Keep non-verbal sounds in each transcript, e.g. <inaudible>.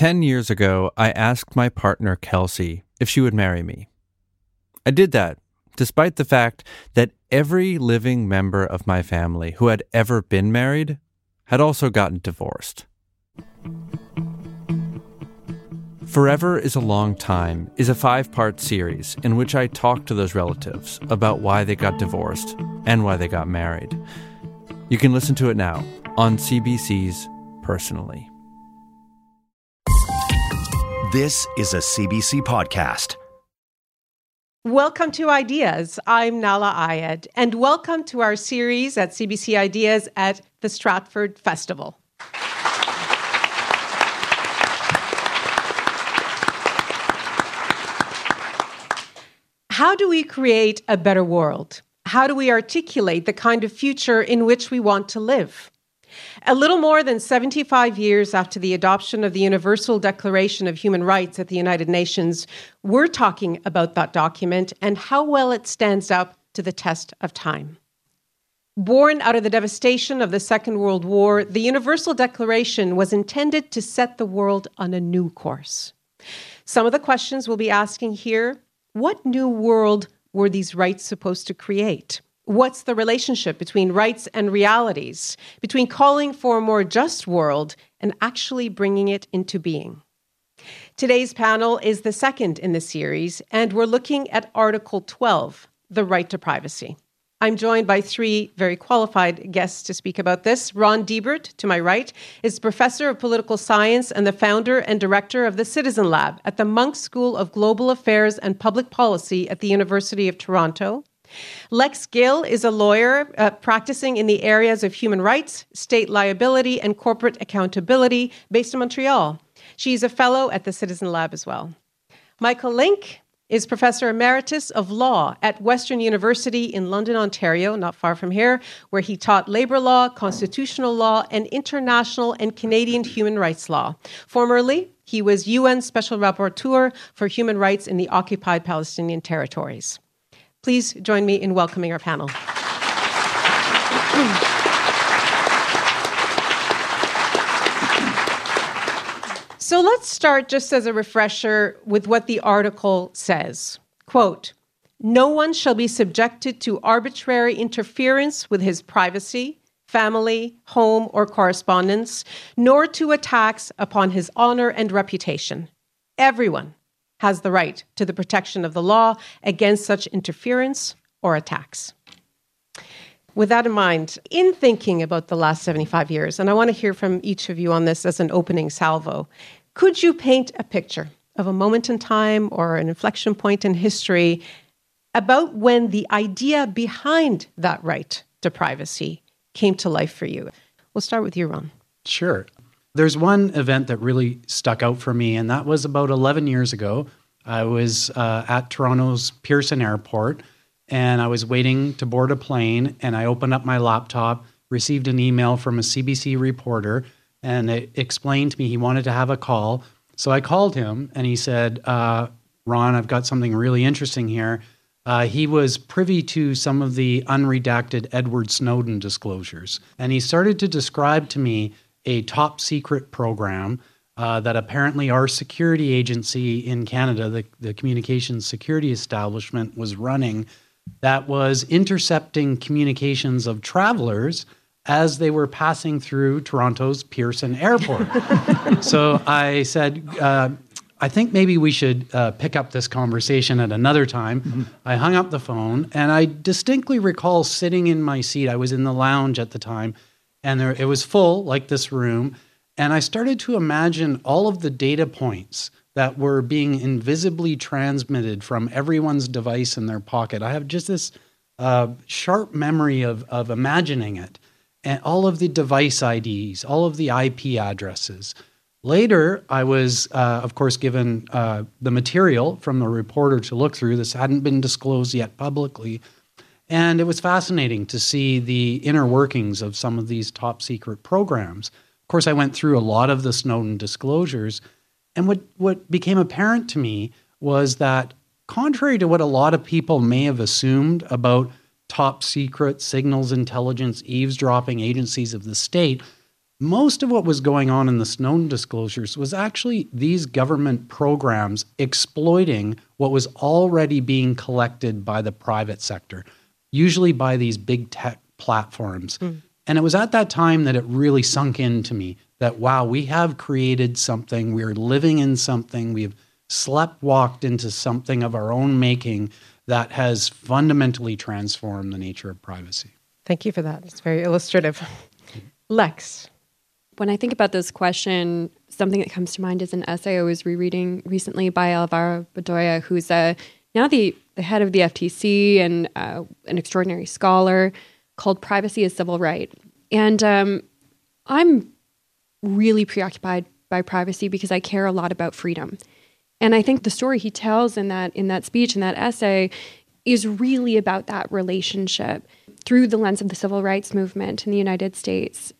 10 years ago, I asked my partner, Kelsey, if she would marry me. I did that, despite the fact that every living member of my family who had ever been married had also gotten divorced. Forever is a Long Time is a five part series in which I talk to those relatives about why they got divorced and why they got married. You can listen to it now on CBC's Personally. This is a CBC podcast. Welcome to Ideas. I'm Nahlah Ayed, and welcome to our series at CBC Ideas at the Stratford Festival. How do we create a better world? How do we articulate the kind of future in which we want to live? A little more than 75 years after the adoption of the Universal Declaration of Human Rights at the United Nations, we're talking about that document and how well it stands up to the test of time. Born out of the devastation of the Second World War, the Universal Declaration was intended to set the world on a new course. Some of the questions we'll be asking here what new world were these rights supposed to create? What's the relationship between rights and realities, between calling for a more just world and actually bringing it into being? Today's panel is the second in the series, and we're looking at Article 12, the right to privacy. I'm joined by three very qualified guests to speak about this. Ron Deibert, to my right, is professor of political science and the founder and director of the Citizen Lab at the Munk School of Global Affairs and Public Policy at the University of Toronto. Lex Gill is a lawyer uh, practicing in the areas of human rights, state liability, and corporate accountability based in Montreal. She's a fellow at the Citizen Lab as well. Michael Lynk is Professor Emeritus of Law at Western University in London, Ontario, not far from here, where he taught labor law, constitutional law, and international and Canadian human rights law. Formerly, he was UN Special Rapporteur for Human Rights in the occupied Palestinian territories. Please join me in welcoming our panel. So let's start just as a refresher with what the article says. Quote, no one shall be subjected to arbitrary interference with his privacy, family, home, or correspondence, nor to attacks upon his honor and reputation. Everyone has the right to the protection of the law against such interference or attacks. With that in mind, in thinking about the last 75 years, and I want to hear from each of you on this as an opening salvo, could you paint a picture of a moment in time or an inflection point in history about when the idea behind that right to privacy came to life for you? We'll start with you, Ron. Sure. There's one event that really stuck out for me, and that was about 11 years ago. I was uh, at Toronto's Pearson Airport, and I was waiting to board a plane, and I opened up my laptop, received an email from a CBC reporter, and it explained to me he wanted to have a call. So I called him, and he said, uh, Ron, I've got something really interesting here. Uh, he was privy to some of the unredacted Edward Snowden disclosures. And he started to describe to me a top secret program uh, that apparently our security agency in Canada, the, the Communications Security Establishment, was running that was intercepting communications of travelers as they were passing through Toronto's Pearson Airport. <laughs> so I said, uh, I think maybe we should uh, pick up this conversation at another time. Mm-hmm. I hung up the phone and I distinctly recall sitting in my seat. I was in the lounge at the time and there, it was full, like this room. And I started to imagine all of the data points that were being invisibly transmitted from everyone's device in their pocket. I have just this uh, sharp memory of, of imagining it. And all of the device IDs, all of the IP addresses. Later, I was, uh, of course, given uh, the material from the reporter to look through. This hadn't been disclosed yet publicly. And it was fascinating to see the inner workings of some of these top secret programs. Of course, I went through a lot of the Snowden disclosures. And what, what became apparent to me was that, contrary to what a lot of people may have assumed about top secret signals intelligence eavesdropping agencies of the state, most of what was going on in the Snowden disclosures was actually these government programs exploiting what was already being collected by the private sector, usually by these big tech platforms. Mm. And it was at that time that it really sunk into me that, wow, we have created something, we're living in something, we've slept walked into something of our own making that has fundamentally transformed the nature of privacy. Thank you for that. It's very illustrative. Lex. When I think about this question, something that comes to mind is an essay I was rereading recently by Alvaro Bedoya, who's a, now the, the head of the FTC and uh, an extraordinary scholar called Privacy as Civil Right. And um, I'm really preoccupied by privacy because I care a lot about freedom. And I think the story he tells in that in that speech and that essay is really about that relationship through the lens of the civil rights movement in the United States.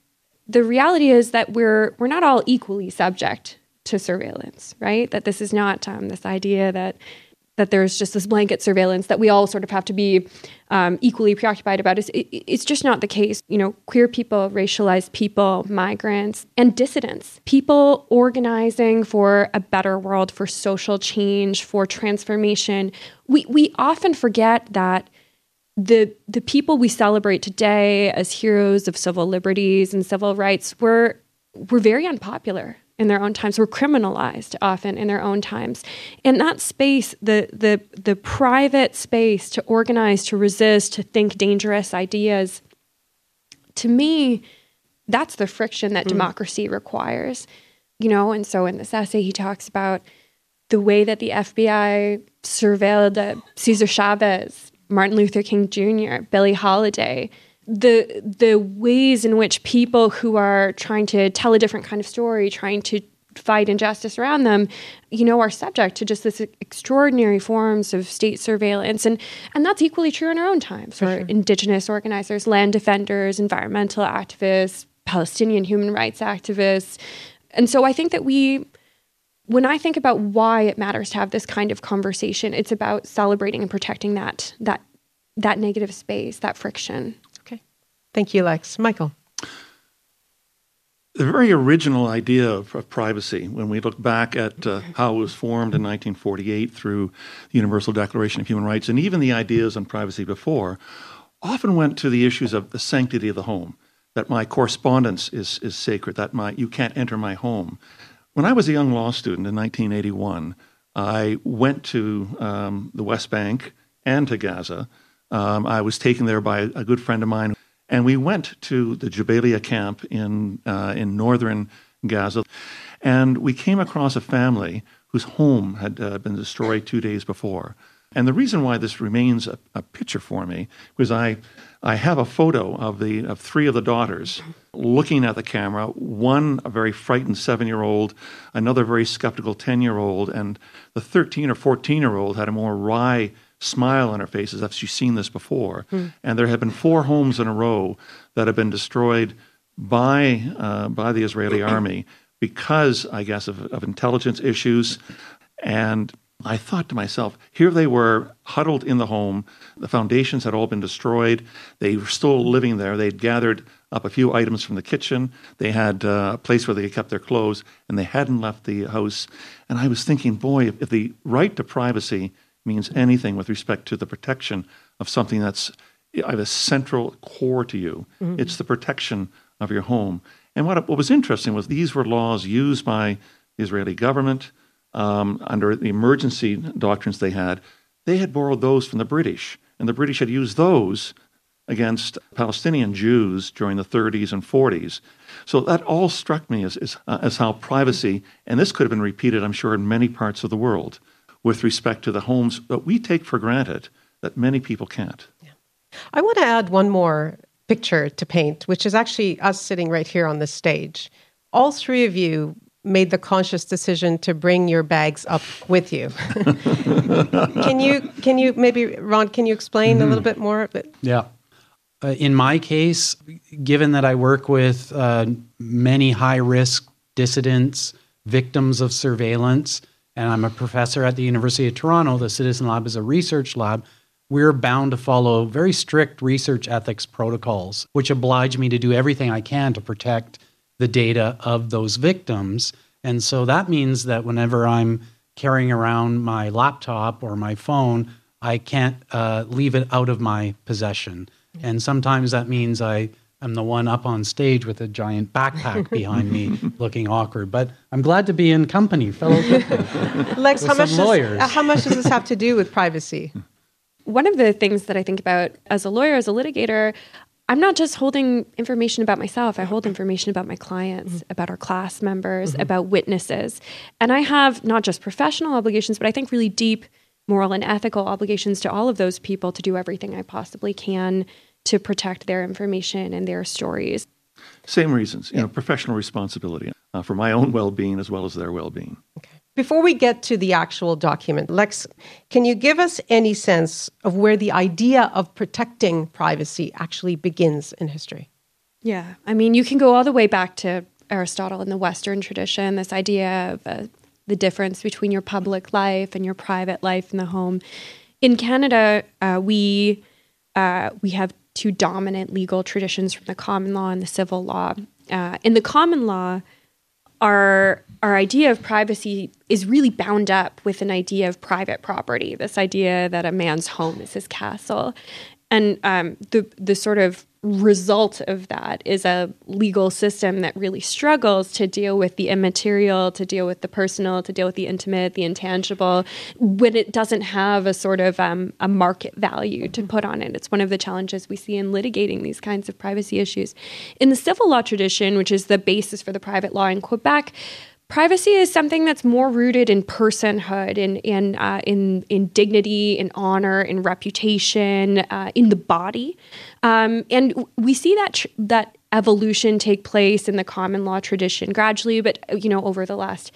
The reality is that we're we're not all equally subject to surveillance, right? That this is not um, this idea that that there's just this blanket surveillance that we all sort of have to be um, equally preoccupied about. Is it, it's just not the case. You know, queer people, racialized people, migrants, and dissidents, people organizing for a better world, for social change, for transformation. We we often forget that the the people we celebrate today as heroes of civil liberties and civil rights were were very unpopular in their own times, were criminalized often in their own times. in that space, the the the private space to organize, to resist, to think dangerous ideas, to me, that's the friction that mm. democracy requires. You know, and so in this essay he talks about the way that the FBI surveilled uh, Cesar Chavez, Martin Luther King Jr., Billie Holiday, the the ways in which people who are trying to tell a different kind of story, trying to fight injustice around them, you know, are subject to just this extraordinary forms of state surveillance, and and that's equally true in our own times for, sure. indigenous organizers, land defenders, environmental activists, Palestinian human rights activists, and so I think that we. When I think about why it matters to have this kind of conversation, it's about celebrating and protecting that that that negative space, that friction. Thank you, Lex. Michael. The very original idea of, of privacy, when we look back at uh, how it was formed in 1948 through the Universal Declaration of Human Rights, and even the ideas on privacy before, often went to the issues of the sanctity of the home. That my correspondence is, is sacred. That my you can't enter my home. When I was a young law student in 1981, I went to um, the West Bank and to Gaza. Um, I was taken there by a good friend of mine and we went to the Jabalia camp in, uh, in northern Gaza. And we came across a family whose home had uh, been destroyed two days before. And the reason why this remains a, a picture for me was I, I have a photo of, the, of three of the daughters looking at the camera one, a very frightened seven year old, another very skeptical 10 year old, and the 13 or 14 year old had a more wry smile on her face as if she's seen this before. Mm. And there have been four homes in a row that have been destroyed by uh, by the Israeli <clears throat> army because, I guess, of, of intelligence issues. And I thought to myself, here they were huddled in the home. The foundations had all been destroyed. They were still living there. They'd gathered up a few items from the kitchen. They had uh, a place where they kept their clothes, and they hadn't left the house. And I was thinking, boy, if, if the right to privacy means anything with respect to the protection of something that's a central core to you. Mm-hmm. It's the protection of your home. And what, what was interesting was these were laws used by the Israeli government um, under the emergency doctrines they had. They had borrowed those from the British, and the British had used those against Palestinian Jews during the 30s and 40s. So that all struck me as, as, uh, as how privacy, and this could have been repeated, I'm sure, in many parts of the world with respect to the homes that we take for granted that many people can't. Yeah. I want to add one more picture to paint, which is actually us sitting right here on this stage. All three of you made the conscious decision to bring your bags up with you. <laughs> can you can you maybe Ron can you explain mm-hmm. a little bit more? Yeah. Uh, in my case, given that I work with uh, many high risk dissidents, victims of surveillance, and I'm a professor at the University of Toronto. The Citizen Lab is a research lab. We're bound to follow very strict research ethics protocols, which oblige me to do everything I can to protect the data of those victims. And so that means that whenever I'm carrying around my laptop or my phone, I can't uh, leave it out of my possession. And sometimes that means I am the one up on stage with a giant backpack <laughs> behind me looking awkward. But I'm glad to be in company, fellow <laughs> Lex, how much, some does, lawyers. uh, how much does this have to do with privacy? <laughs> one of the things that I think about as a lawyer, as a litigator, I'm not just holding information about myself. I hold information about my clients, about our class members, about witnesses. And I have not just professional obligations, but I think really deep moral and ethical obligations to all of those people to do everything I possibly can to protect their information and their stories. Same reasons, you know, professional responsibility uh, for my own well-being as well as their well-being. Before we get to the actual document, Lex, can you give us any sense of where the idea of protecting privacy actually begins in history? Yeah. I mean, you can go all the way back to Aristotle in the Western tradition, this idea of uh, the difference between your public life and your private life in the home. In Canada, uh, we uh, we have two dominant legal traditions from the common law and the civil law. Uh, in the common law, our our idea of privacy is really bound up with an idea of private property. This idea that a man's home is his castle, and um, the the sort of result of that is a legal system that really struggles to deal with the immaterial, to deal with the personal, to deal with the intimate, the intangible, when it doesn't have a sort of um, a market value to put on it. It's one of the challenges we see in litigating these kinds of privacy issues. In the civil law tradition, which is the basis for the private law in Quebec, privacy is something that's more rooted in personhood, in in uh, in in dignity, in honor, in reputation, uh, in the body, um, and we see that that evolution take place in the common law tradition gradually, but you know over the last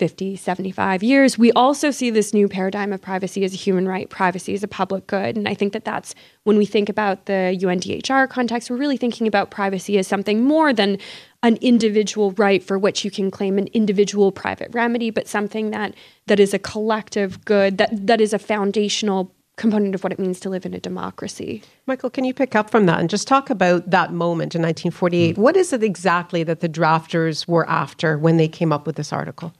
50, 75 years, we also see this new paradigm of privacy as a human right, privacy as a public good. And I think that that's when we think about the UNDHR context, we're really thinking about privacy as something more than an individual right for which you can claim an individual private remedy, but something that that is a collective good, that that is a foundational component of what it means to live in a democracy. Michael, can you pick up from that and just talk about that moment in 1948? What is it exactly that the drafters were after when they came up with this article?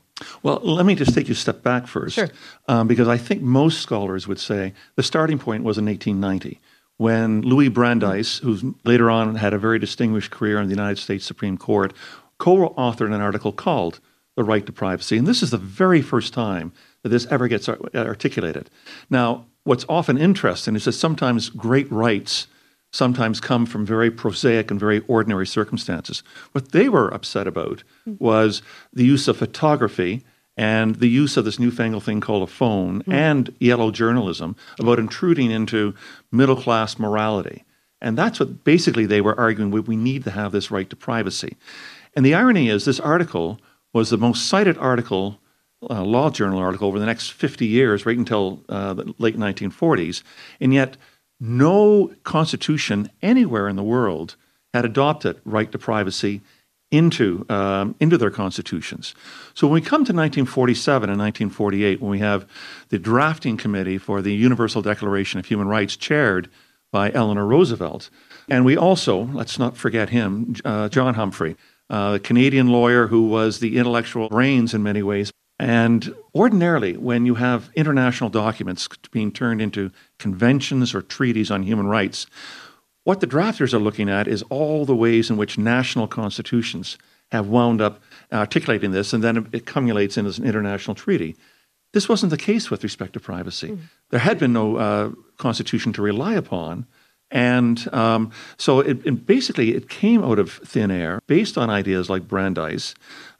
Well, let me just take you a step back first, Sure. um, because I think most scholars would say the starting point was in 1890 when Louis Brandeis, who later on had a very distinguished career in the United States Supreme Court, co-authored an article called "The Right to Privacy," and this is the very first time that this ever gets articulated. Now, what's often interesting is that sometimes great rights sometimes come from very prosaic and very ordinary circumstances. What they were upset about was the use of photography and the use of this newfangled thing called a phone hmm. and yellow journalism about intruding into middle class morality. And that's what basically they were arguing we, we need to have this right to privacy. And the irony is, this article was the most cited article, uh, law journal article, over the next 50 years, right until uh, the late 1940s. And yet, no constitution anywhere in the world had adopted right to privacy into um, into their constitutions. So when we come to 1947 and 1948, when we have the drafting committee for the Universal Declaration of Human Rights, chaired by Eleanor Roosevelt, and we also let's not forget him, uh, John Humphrey, uh, a Canadian lawyer who was the intellectual brains in many ways. And ordinarily, when you have international documents being turned into conventions or treaties on human rights, what the drafters are looking at is all the ways in which national constitutions have wound up articulating this, and then it accumulates in as an international treaty. This wasn't the case with respect to privacy. There had been no uh, constitution to rely upon. And um, so it, it basically it came out of thin air based on ideas like Brandeis.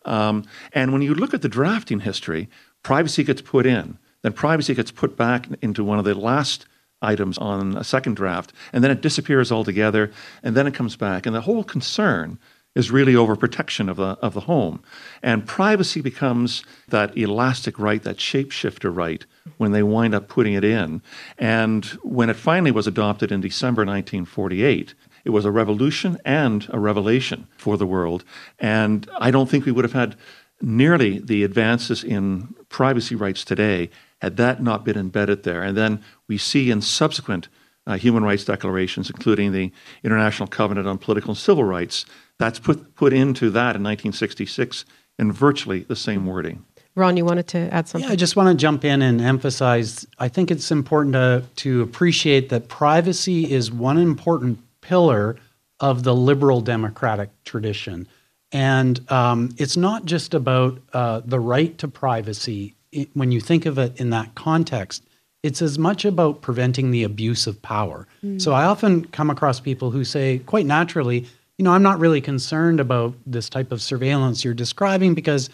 Um, and when you look at the drafting history, privacy gets put in, then privacy gets put back into one of the last items on a second draft, and then it disappears altogether, and then it comes back. And the whole concern is really over protection of the of the home, and privacy becomes that elastic right, that shapeshifter right, when they wind up putting it in. And when it finally was adopted in December 1948, it was a revolution and a revelation for the world. And I don't think we would have had nearly the advances in privacy rights today had that not been embedded there. And then we see in subsequent uh, human rights declarations, including the International Covenant on Political and Civil Rights. That's put, put into that in 1966 in virtually the same wording. Ron, you wanted to add something? Yeah, I just want to jump in and emphasize I think it's important to, to appreciate that privacy is one important pillar of the liberal democratic tradition. And um, it's not just about uh, the right to privacy it, when you think of it in that context. It's as much about preventing the abuse of power. Mm. So I often come across people who say, quite naturally, you know, I'm not really concerned about this type of surveillance you're describing because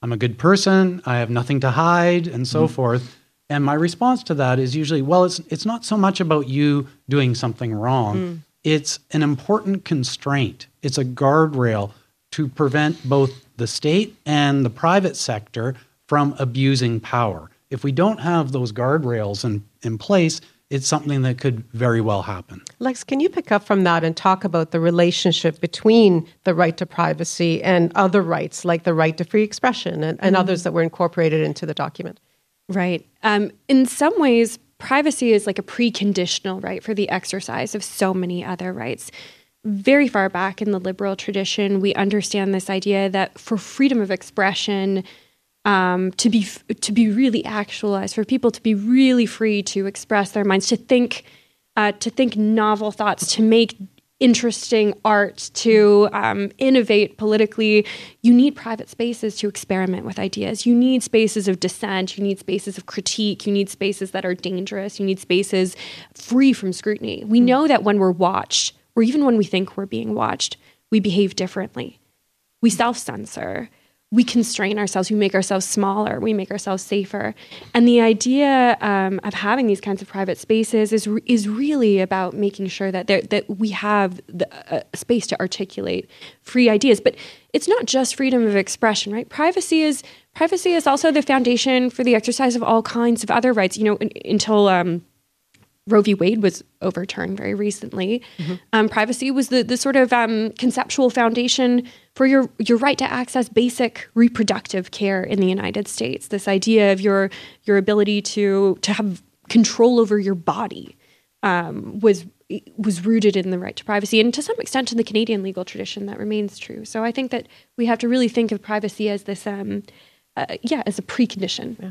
I'm a good person, I have nothing to hide, and so mm. forth. And my response to that is usually, well, it's it's not so much about you doing something wrong. Mm. It's an important constraint. It's a guardrail to prevent both the state and the private sector from abusing power. If we don't have those guardrails in, in place, it's something that could very well happen. Lex, can you pick up from that and talk about the relationship between the right to privacy and other rights, like the right to free expression and, and mm others that were incorporated into the document? Right. Um, in some ways, privacy is like a preconditional right for the exercise of so many other rights. Very far back in the liberal tradition, we understand this idea that for freedom of expression, um, to be to be really actualized, for people to be really free to express their minds, to think uh, to think novel thoughts, to make interesting art, to um, innovate politically. You need private spaces to experiment with ideas. You need spaces of dissent. You need spaces of critique. You need spaces that are dangerous. You need spaces free from scrutiny. We know that when we're watched, or even when we think we're being watched, we behave differently. We self censor we constrain ourselves, we make ourselves smaller, we make ourselves safer. And the idea um, of having these kinds of private spaces is is really about making sure that that we have the, uh, space to articulate free ideas. But it's not just freedom of expression, right? Privacy is privacy is also the foundation for the exercise of all kinds of other rights. You know, until um, Roe v. Wade was overturned very recently. Mm-hmm. Um, privacy was the the sort of um, conceptual foundation for your your right to access basic reproductive care in the United States. This idea of your your ability to to have control over your body um, was was rooted in the right to privacy, and to some extent in the Canadian legal tradition that remains true. So I think that we have to really think of privacy as this, um, uh, yeah, as a precondition. Yeah.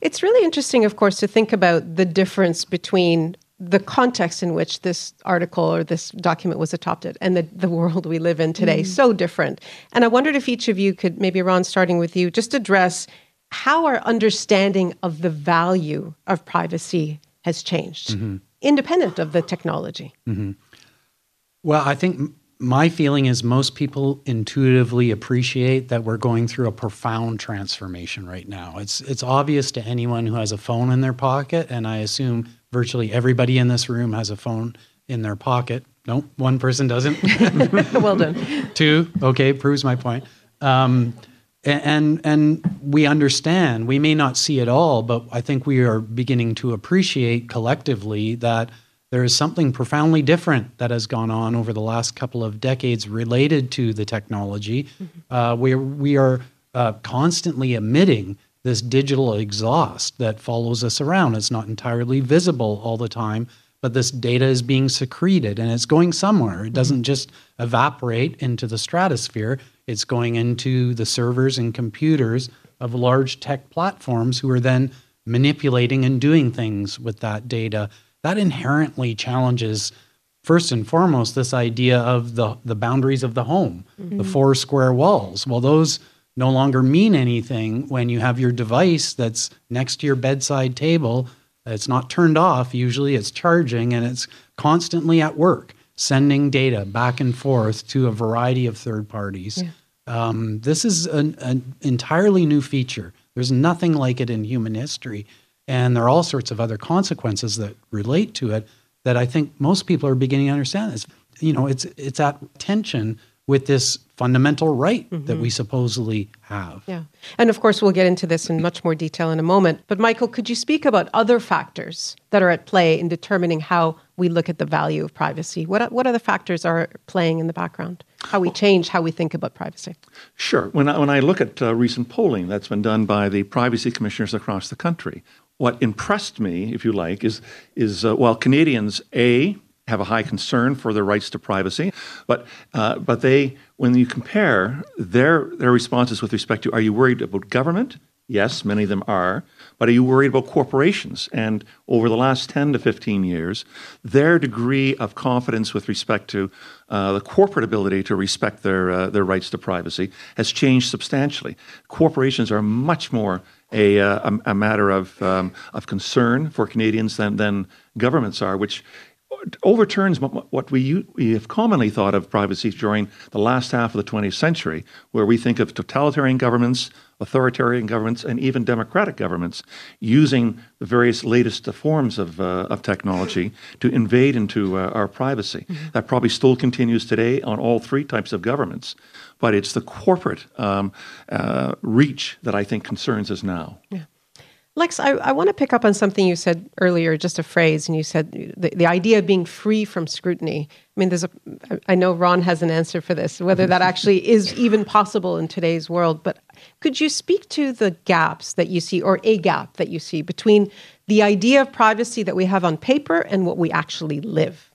It's really interesting, of course, to think about the difference between the context in which this article or this document was adopted and the, the world we live in today. Mm. So different. And I wondered if each of you could, maybe Ron, starting with you, just address how our understanding of the value of privacy has changed, mm-hmm. independent of the technology. Mm-hmm. Well, I think my feeling is most people intuitively appreciate that we're going through a profound transformation right now. It's it's obvious to anyone who has a phone in their pocket, and I assume virtually everybody in this room has a phone in their pocket. No, one person doesn't. <laughs> well done. Two, okay, proves my point. Um, and and we understand. We may not see it all, but I think we are beginning to appreciate collectively that there is something profoundly different that has gone on over the last couple of decades related to the technology. Mm-hmm. Uh, we, we are uh, constantly emitting this digital exhaust that follows us around. It's not entirely visible all the time, but this data is being secreted and it's going somewhere. It mm-hmm. doesn't just evaporate into the stratosphere, it's going into the servers and computers of large tech platforms who are then manipulating and doing things with that data that inherently challenges first and foremost this idea of the the boundaries of the home, mm-hmm. the four square walls. Well, those no longer mean anything when you have your device that's next to your bedside table. It's not turned off. Usually, it's charging and it's constantly at work, sending data back and forth to a variety of third parties. Yeah. Um, this is an, an entirely new feature. There's nothing like it in human history. And there are all sorts of other consequences that relate to it that I think most people are beginning to understand. It's, you know, it's it's at tension with this fundamental right mm-hmm. that we supposedly have. Yeah. And of course, we'll get into this in much more detail in a moment. But Michael, could you speak about other factors that are at play in determining how we look at the value of privacy? What, what other factors are playing in the background? How we change how we think about privacy? Sure. When I, when I look at uh, recent polling that's been done by the privacy commissioners across the country, what impressed me, if you like, is is uh, well, Canadians a have a high concern for their rights to privacy, but uh, but they when you compare their their responses with respect to are you worried about government? Yes, many of them are. But are you worried about corporations? And over the last 10 to 15 years, their degree of confidence with respect to uh, the corporate ability to respect their, uh, their rights to privacy has changed substantially. Corporations are much more a, uh, a, a, matter of, um, of concern for Canadians than, than governments are, which overturns what we, we have commonly thought of privacy during the last half of the 20th century, where we think of totalitarian governments, authoritarian governments, and even democratic governments using the various latest forms of, uh, of technology to invade into uh, our privacy. Mm-hmm. That probably still continues today on all three types of governments, but it's the corporate um, uh, reach that I think concerns us now. Yeah. Lex, I, I want to pick up on something you said earlier, just a phrase, and you said the, the idea of being free from scrutiny. I mean, there's a, I know Ron has an answer for this, whether that actually <laughs> is even possible in today's world. But could you speak to the gaps that you see, or a gap that you see between the idea of privacy that we have on paper and what we actually live?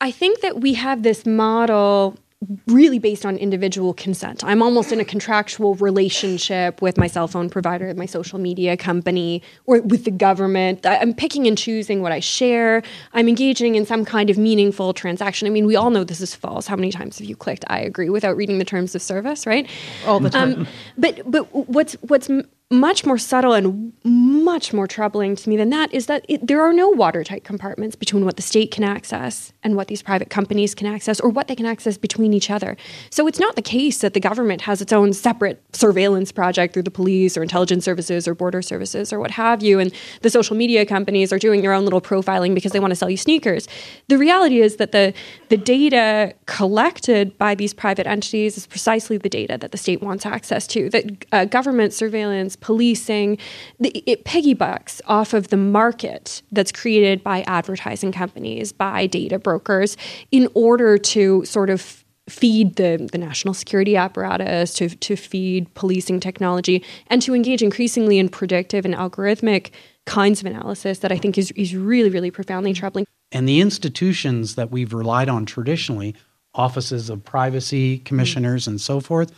I think that we have this model really based on individual consent. I'm almost in a contractual relationship with my cell phone provider, my social media company, or with the government. I'm picking and choosing what I share. I'm engaging in some kind of meaningful transaction. I mean, we all know this is false. How many times have you clicked I agree without reading the terms of service, right? All the time. Um, but but what's what's much more subtle and much more troubling to me than that is that it, there are no watertight compartments between what the state can access and what these private companies can access or what they can access between each other. So it's not the case that the government has its own separate surveillance project through the police or intelligence services or border services or what have you, and the social media companies are doing their own little profiling because they want to sell you sneakers. The reality is that the, the data collected by these private entities is precisely the data that the state wants access to, that uh, government surveillance policing, it piggybacks off of the market that's created by advertising companies, by data brokers, in order to sort of feed the, the national security apparatus, to, to feed policing technology, and to engage increasingly in predictive and algorithmic kinds of analysis that I think is, is really, really profoundly troubling. And the institutions that we've relied on traditionally, offices of privacy commissioners mm-hmm. and so forth,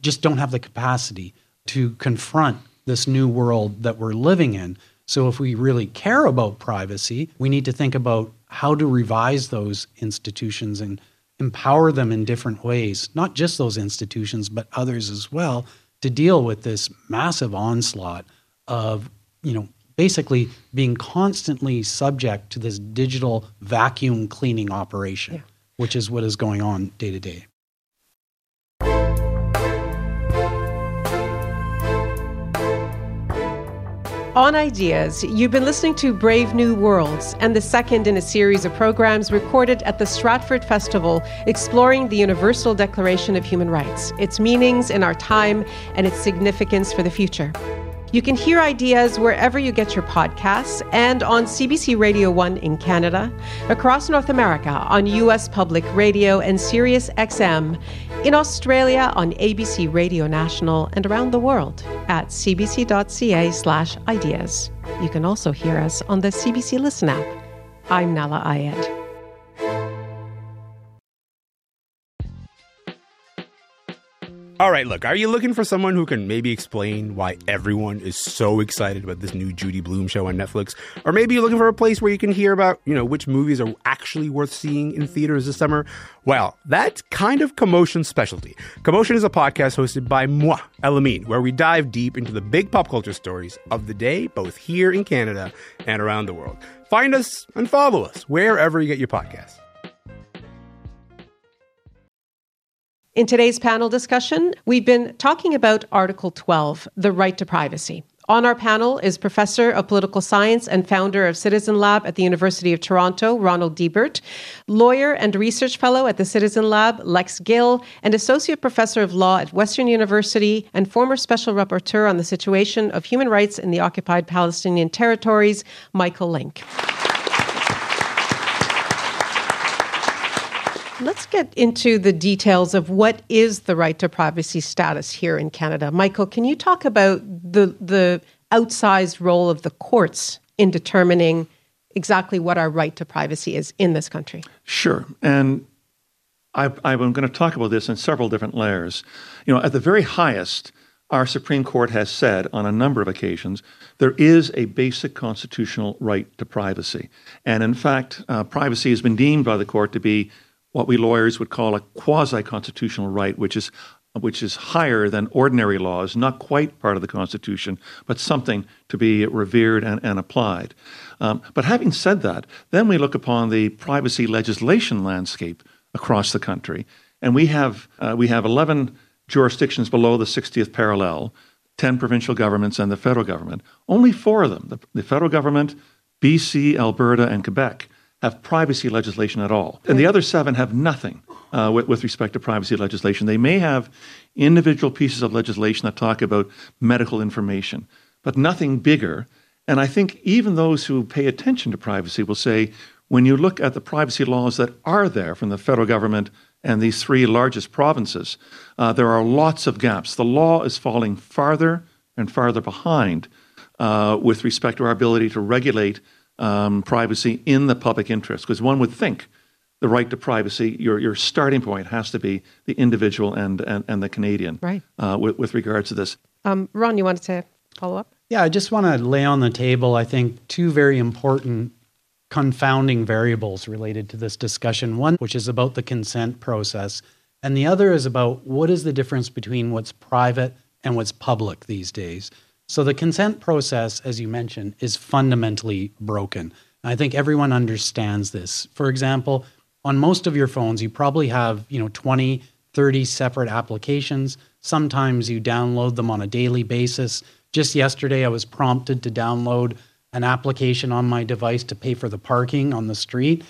just don't have the capacity to confront this new world that we're living in. So, if we really care about privacy, we need to think about how to revise those institutions and empower them in different ways, not just those institutions, but others as well, to deal with this massive onslaught of, you know, basically being constantly subject to this digital vacuum cleaning operation, yeah. which is what is going on day to day. On Ideas, you've been listening to Brave New Worlds and the second in a series of programs recorded at the Stratford Festival exploring the Universal Declaration of Human Rights, its meanings in our time, and its significance for the future. You can hear ideas wherever you get your podcasts and on CBC Radio 1 in Canada, across North America on US Public Radio and Sirius XM, in Australia on ABC Radio National and around the world at cbc.ca/ideas. You can also hear us on the CBC Listen app. I'm Nahlah Ayed. All right, look, are you looking for someone who can maybe explain why everyone is so excited about this new Judy Blume show on Netflix? Or maybe you're looking for a place where you can hear about, you know, which movies are actually worth seeing in theaters this summer? Well, that's kind of Commotion's specialty. Commotion is a podcast hosted by moi, Elamin, where we dive deep into the big pop culture stories of the day, both here in Canada and around the world. Find us and follow us wherever you get your podcasts. In today's panel discussion, we've been talking about Article 12, the right to privacy. On our panel is Professor of Political Science and founder of Citizen Lab at the University of Toronto, Ronald Deibert, lawyer and research fellow at the Citizen Lab, Lex Gill, and Associate Professor of Law at Western University and former Special Rapporteur on the situation of human rights in the occupied Palestinian territories, Michael Lynk. Let's get into the details of what is the right to privacy status here in Canada. Michael, can you talk about the the outsized role of the courts in determining exactly what our right to privacy is in this country? Sure. And I, I'm going to talk about this in several different layers. You know, at the very highest, our Supreme Court has said on a number of occasions there is a basic constitutional right to privacy. And in fact, uh, privacy has been deemed by the court to be what we lawyers would call a quasi constitutional right, which is which is higher than ordinary laws, not quite part of the Constitution, but something to be revered and, and applied. Um, but having said that, then we look upon the privacy legislation landscape across the country, and we have uh, we have eleven jurisdictions below the 60th parallel, 10 provincial governments and the federal government. Only four of them, the, the federal government, BC, Alberta, and Quebec, have privacy legislation at all. And the other seven have nothing uh, with, with, respect to privacy legislation. They may have individual pieces of legislation that talk about medical information, but nothing bigger. And I think even those who pay attention to privacy will say when you look at the privacy laws that are there from the federal government and these three largest provinces, uh, there are lots of gaps. The law is falling farther and farther behind uh, with respect to our ability to regulate um, privacy in the public interest. Because one would think the right to privacy, your, your starting point has to be the individual and, and, and the Canadian right. Uh, with, with regards to this. Um, Ron, you wanted to follow up? Yeah, I just want to lay on the table, I think, two very important confounding variables related to this discussion. One, which is about the consent process, and the other is about what is the difference between what's private and what's public these days. So the consent process, as you mentioned, is fundamentally broken. I think everyone understands this. For example, on most of your phones, you probably have, you know, 20, 30 separate applications. Sometimes you download them on a daily basis. Just yesterday, I was prompted to download an application on my device to pay for the parking on the street.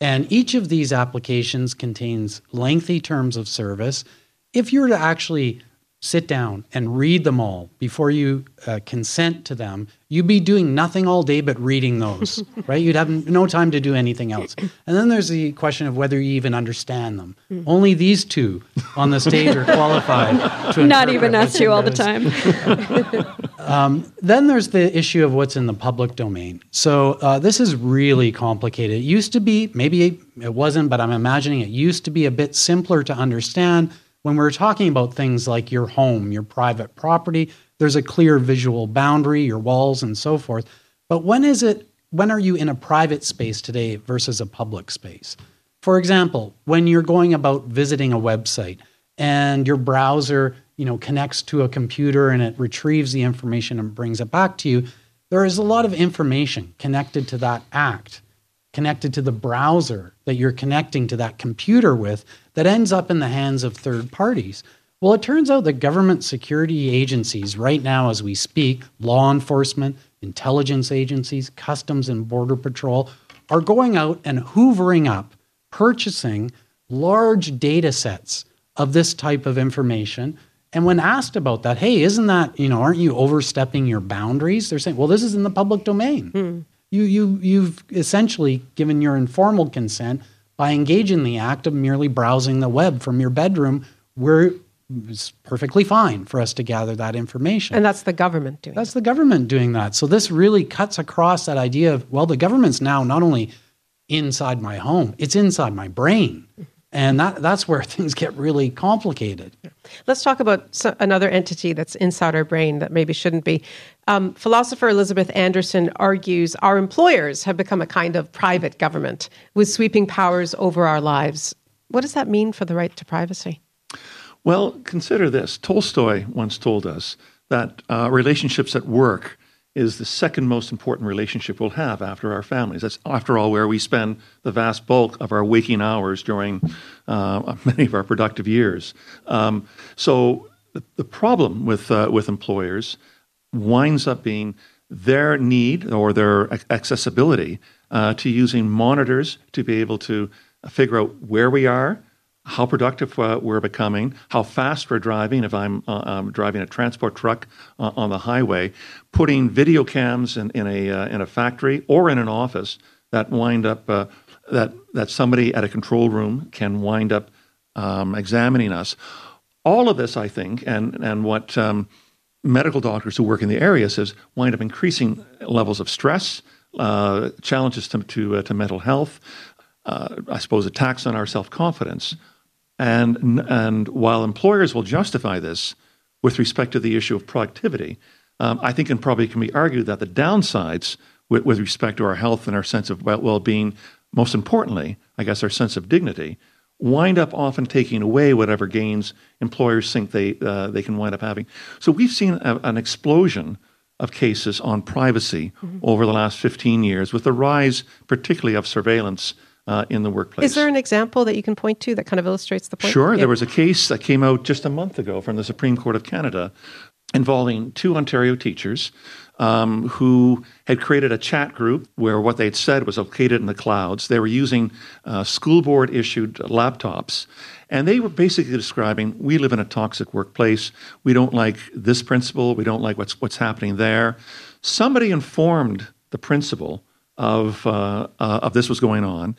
And each of these applications contains lengthy terms of service. If you were to actually sit down and read them all before you uh, consent to them, you'd be doing nothing all day but reading those, <laughs> right? You'd have no time to do anything else. And then there's the question of whether you even understand them. Mm. Only these two on the stage are qualified <laughs> to Not even us two all the time. <laughs> um, then there's the issue of what's in the public domain. So uh, this is really complicated. It used to be, maybe it wasn't, but I'm imagining it used to be a bit simpler to understand when we're talking about things like your home, your private property, there's a clear visual boundary, your walls and so forth. But when is it when are you in a private space today versus a public space? For example, when you're going about visiting a website and your browser, you know, connects to a computer and it retrieves the information and brings it back to you, there is a lot of information connected to that act connected to the browser that you're connecting to that computer with that ends up in the hands of third parties. Well, it turns out that government security agencies, right now as we speak, law enforcement, intelligence agencies, customs and border patrol, are going out and hoovering up, purchasing large data sets of this type of information. And when asked about that, hey, isn't that, you know, aren't you overstepping your boundaries? They're saying, well, this is in the public domain. Hmm you, you, you've essentially given your informal consent by engaging the act of merely browsing the web from your bedroom where it's perfectly fine for us to gather that information. And that's the government doing That's the government doing that. So this really cuts across that idea of, well, the government's now not only inside my home, it's inside my brain. Mm-hmm. And that, that's where <laughs> things get really complicated. Let's talk about another entity that's inside our brain that maybe shouldn't be. Um, philosopher Elizabeth Anderson argues our employers have become a kind of private government with sweeping powers over our lives. What does that mean for the right to privacy? Well, consider this. Tolstoy once told us that uh, relationships at work is the second most important relationship we'll have after our families. That's, after all, where we spend the vast bulk of our waking hours during uh, <laughs> many of our productive years. Um, so the, the, problem with, uh, with employers winds up being their need or their accessibility uh, to using monitors to be able to figure out where we are, how productive uh, we're becoming, how fast we're driving. If I'm uh, um, driving a transport truck uh, on the highway, putting video cams in, in a uh, in a factory or in an office that wind up uh, that that somebody at a control room can wind up um, examining us. All of this, I think, and and what um, medical doctors who work in the area says wind up increasing levels of stress, uh, challenges to to, uh, to mental health. Uh, I suppose attacks on our self confidence, and and while employers will justify this with respect to the issue of productivity, um, I think it probably can be argued that the downsides with, with respect to our health and our sense of well being, most importantly, I guess our sense of dignity, wind up often taking away whatever gains employers think they uh, they can wind up having. So we've seen a, an explosion of cases on privacy mm-hmm. over the last 15 years, with the rise, particularly of surveillance. Uh, in the workplace. Is there an example that you can point to that kind of illustrates the point? Sure. There was a case that came out just a month ago from the Supreme Court of Canada involving two Ontario teachers um, who had created a chat group where what they'd said was located in the clouds. They were using uh, school board issued laptops. And they were basically describing we live in a toxic workplace. We don't like this principal. We don't like what's, what's happening there. Somebody informed the principal of, uh, uh, of this was going on.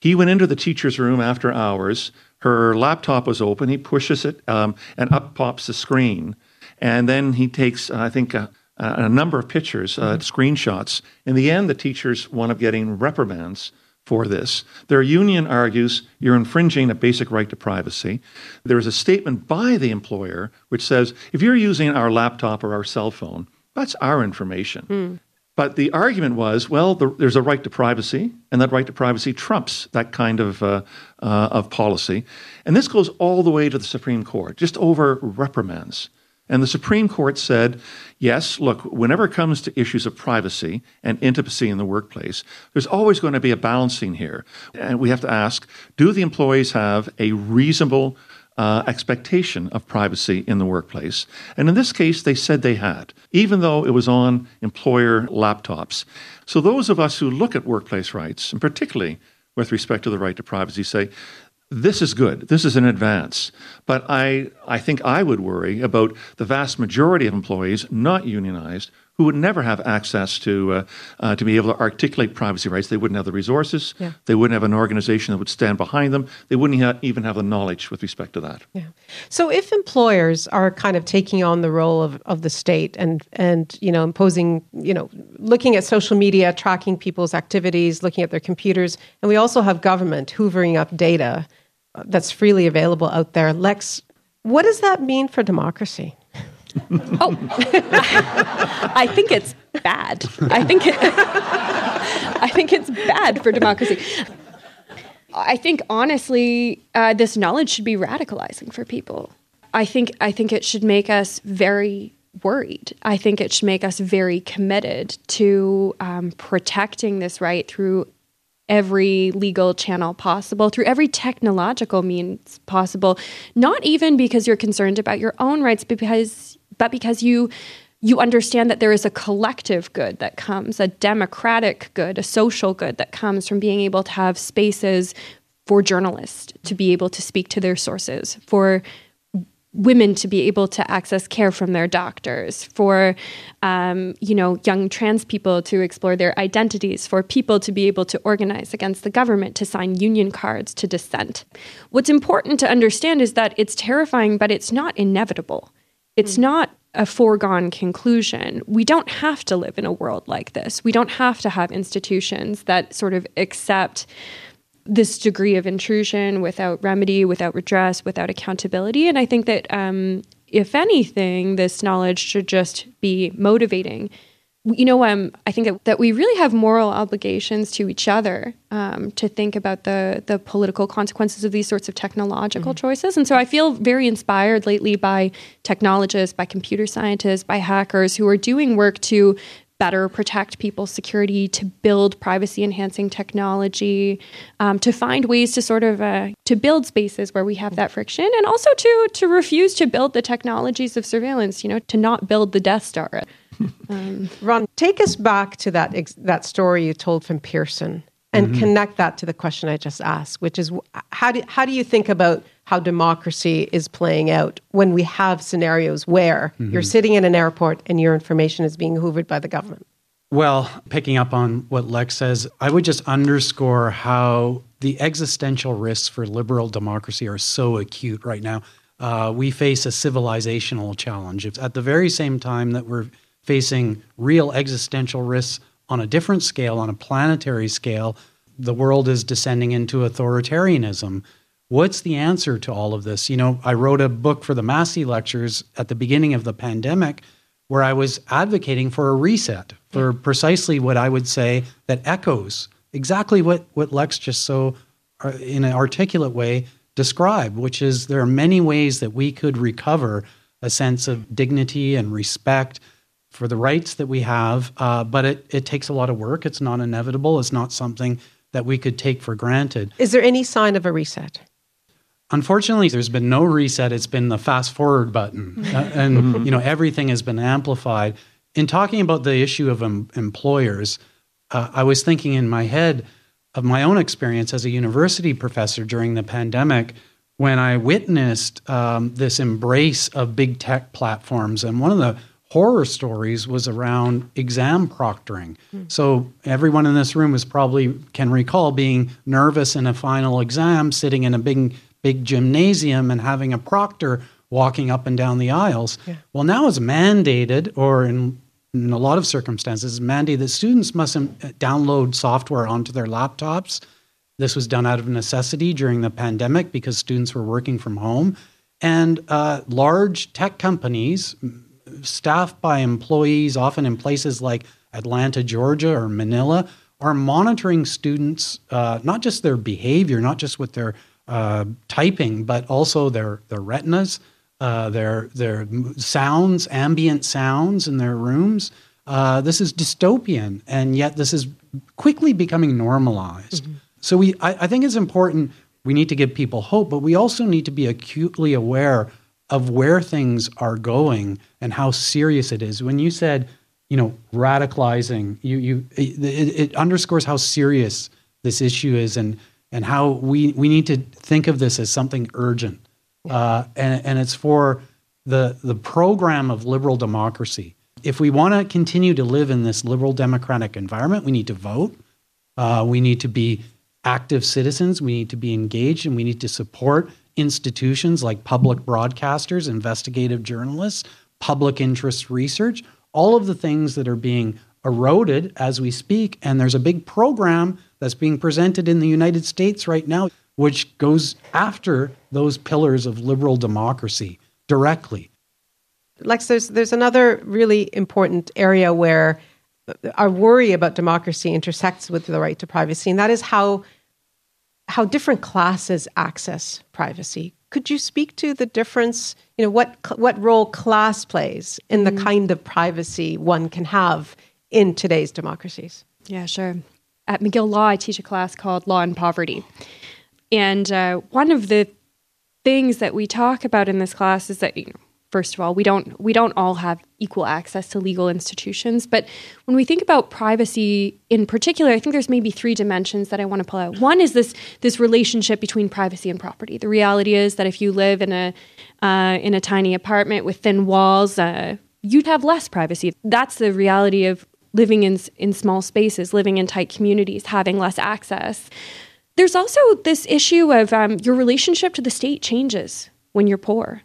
He went into the teacher's room after hours. Her laptop was open. He pushes it, um, and up pops the screen. And then he takes, I think, a, a number of pictures, uh, mm-hmm. screenshots. In the end, the teachers wound up getting reprimands for this. Their union argues you're infringing a basic right to privacy. There is a statement by the employer which says if you're using our laptop or our cell phone, that's our information. Mm. But the argument was, well, the, there's a right to privacy, and that right to privacy trumps that kind of uh, uh, of policy. And this goes all the way to the Supreme Court, just over reprimands. And the Supreme Court said, yes, look, whenever it comes to issues of privacy and intimacy in the workplace, there's always going to be a balancing here. And we have to ask do the employees have a reasonable uh, expectation of privacy in the workplace? And in this case, they said they had, even though it was on employer laptops. So those of us who look at workplace rights, and particularly with respect to the right to privacy, say this is good. This is an advance. But I, I think I would worry about the vast majority of employees not unionized who would never have access to uh, uh, to be able to articulate privacy rights. They wouldn't have the resources. Yeah. They wouldn't have an organization that would stand behind them. They wouldn't ha- even have the knowledge with respect to that. Yeah. So if employers are kind of taking on the role of, of the state and and you know imposing you know looking at social media, tracking people's activities, looking at their computers, and we also have government hoovering up data that's freely available out there. Lex, what does that mean for democracy? Oh, <laughs> I think it's bad. I think it, <laughs> I think it's bad for democracy. I think honestly, uh, this knowledge should be radicalizing for people. I think I think it should make us very worried. I think it should make us very committed to um, protecting this right through every legal channel possible, through every technological means possible, not even because you're concerned about your own rights, but because, but because you you understand that there is a collective good that comes, a democratic good, a social good that comes from being able to have spaces for journalists to be able to speak to their sources, for women to be able to access care from their doctors, for um, you know young trans people to explore their identities, for people to be able to organize against the government, to sign union cards, to dissent. What's important to understand is that it's terrifying, but it's not inevitable. It's mm. not a foregone conclusion. We don't have to live in a world like this. We don't have to have institutions that sort of accept this degree of intrusion without remedy, without redress, without accountability. And I think that, um, if anything, this knowledge should just be motivating. You know, um, I think that, that we really have moral obligations to each other um, to think about the the political consequences of these sorts of technological mm-hmm. choices. And so I feel very inspired lately by technologists, by computer scientists, by hackers who are doing work to better protect people's security, to build privacy enhancing technology, um, to find ways to sort of uh, to build spaces where we have that friction, and also to to refuse to build the technologies of surveillance. You know, to not build the Death Star. Um, Ron, take us back to that that story you told from Pearson and mm-hmm. connect that to the question I just asked, which is how do how do you think about how democracy is playing out when we have scenarios where mm-hmm. you're sitting in an airport and your information is being hoovered by the government? Well, picking up on what Lex says, I would just underscore how the existential risks for liberal democracy are so acute right now. uh, we face a civilizational challenge. It's at the very same time that we're facing real existential risks on a different scale, on a planetary scale, the world is descending into authoritarianism. What's the answer to all of this? You know, I wrote a book for the Massey lectures at the beginning of the pandemic where I was advocating for a reset, for precisely what I would say that echoes exactly what, what Lex just so, uh, in an articulate way, described, which is there are many ways that we could recover a sense of dignity and respect for the rights that we have, uh, but it, it takes a lot of work. It's not inevitable. It's not something that we could take for granted. Is there any sign of a reset? Unfortunately, there's been no reset. It's been the fast forward button, <laughs> uh, and you know everything has been amplified. In talking about the issue of em- employers, uh, I was thinking in my head of my own experience as a university professor during the pandemic when I witnessed um, this embrace of big tech platforms. And one of the horror stories was around exam proctoring. Mm. So everyone in this room is probably can recall being nervous in a final exam, sitting in a big big gymnasium and having a proctor walking up and down the aisles. Yeah. Well, now it's mandated, or in in a lot of circumstances, mandated that students mustn't download software onto their laptops. This was done out of necessity during the pandemic because students were working from home. And uh, large tech companies, staffed by employees, often in places like Atlanta, Georgia, or Manila, are monitoring students, uh, not just their behavior, not just with they're uh, typing, but also their, their retinas, uh, their, their sounds, ambient sounds in their rooms. Uh, this is dystopian, and yet this is quickly becoming normalized. Mm-hmm. So we, I, I think it's important. We need to give people hope, but we also need to be acutely aware of where things are going and how serious it is. When you said, you know, radicalizing, you you it, it underscores how serious this issue is and and how we we need to think of this as something urgent. Uh, and, and it's for the the program of liberal democracy. If we want to continue to live in this liberal democratic environment, we need to vote. Uh, we need to be active citizens. We need to be engaged, and we need to support institutions like public broadcasters, investigative journalists, public interest research, all of the things that are being eroded as we speak. And there's a big program that's being presented in the United States right now, which goes after those pillars of liberal democracy directly. Lex, there's, there's another really important area where our worry about democracy intersects with the right to privacy, and that is how how different classes access privacy. Could you speak to the difference, you know, what what role class plays in the mm. kind of privacy one can have in today's democracies? Yeah, sure. At McGill Law, I teach a class called Law and Poverty. And uh, one of the things that we talk about in this class is that you know, first of all we don't we don't all have equal access to legal institutions but when we think about privacy in particular i think there's maybe three dimensions that i want to pull out. One is this this relationship between privacy and property. The reality is that if you live in a uh, in a tiny apartment with thin walls uh, you'd have less privacy. That's the reality of living in in small spaces living in tight communities having less access. There's also this issue of um, your relationship to the state changes when you're poor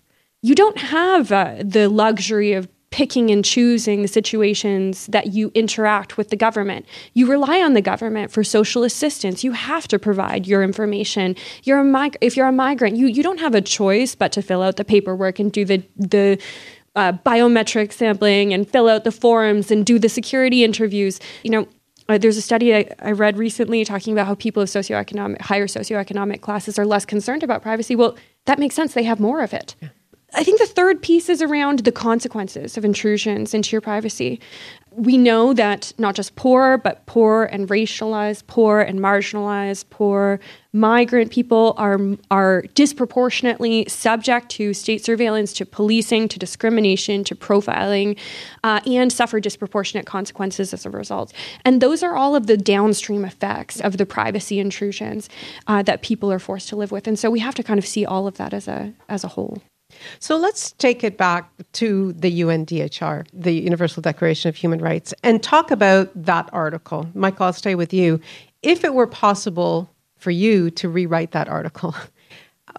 you don't have uh, the luxury of picking and choosing the situations that you interact with the government. You rely on the government for social assistance. You have to provide your information. You're if you're a migrant, you you don't have a choice but to fill out the paperwork and do the the uh, biometric sampling and fill out the forms and do the security interviews. You know, uh, there's a study I, I, read recently talking about how people of socioeconomic higher socioeconomic classes are less concerned about privacy. Well, that makes sense. They have more of it. Yeah. I think the third piece is around the consequences of intrusions into your privacy. We know that not just poor, but poor and racialized, poor and marginalized, poor migrant people are are disproportionately subject to state surveillance, to policing, to discrimination, to profiling, uh, and suffer disproportionate consequences as a result. And those are all of the downstream effects of the privacy intrusions uh, that people are forced to live with. And so we have to kind of see all of that as a as a whole. So let's take it back to the UNDHR, the Universal Declaration of Human Rights, and talk about that article. Michael, I'll stay with you. If it were possible for you to rewrite that article, <laughs>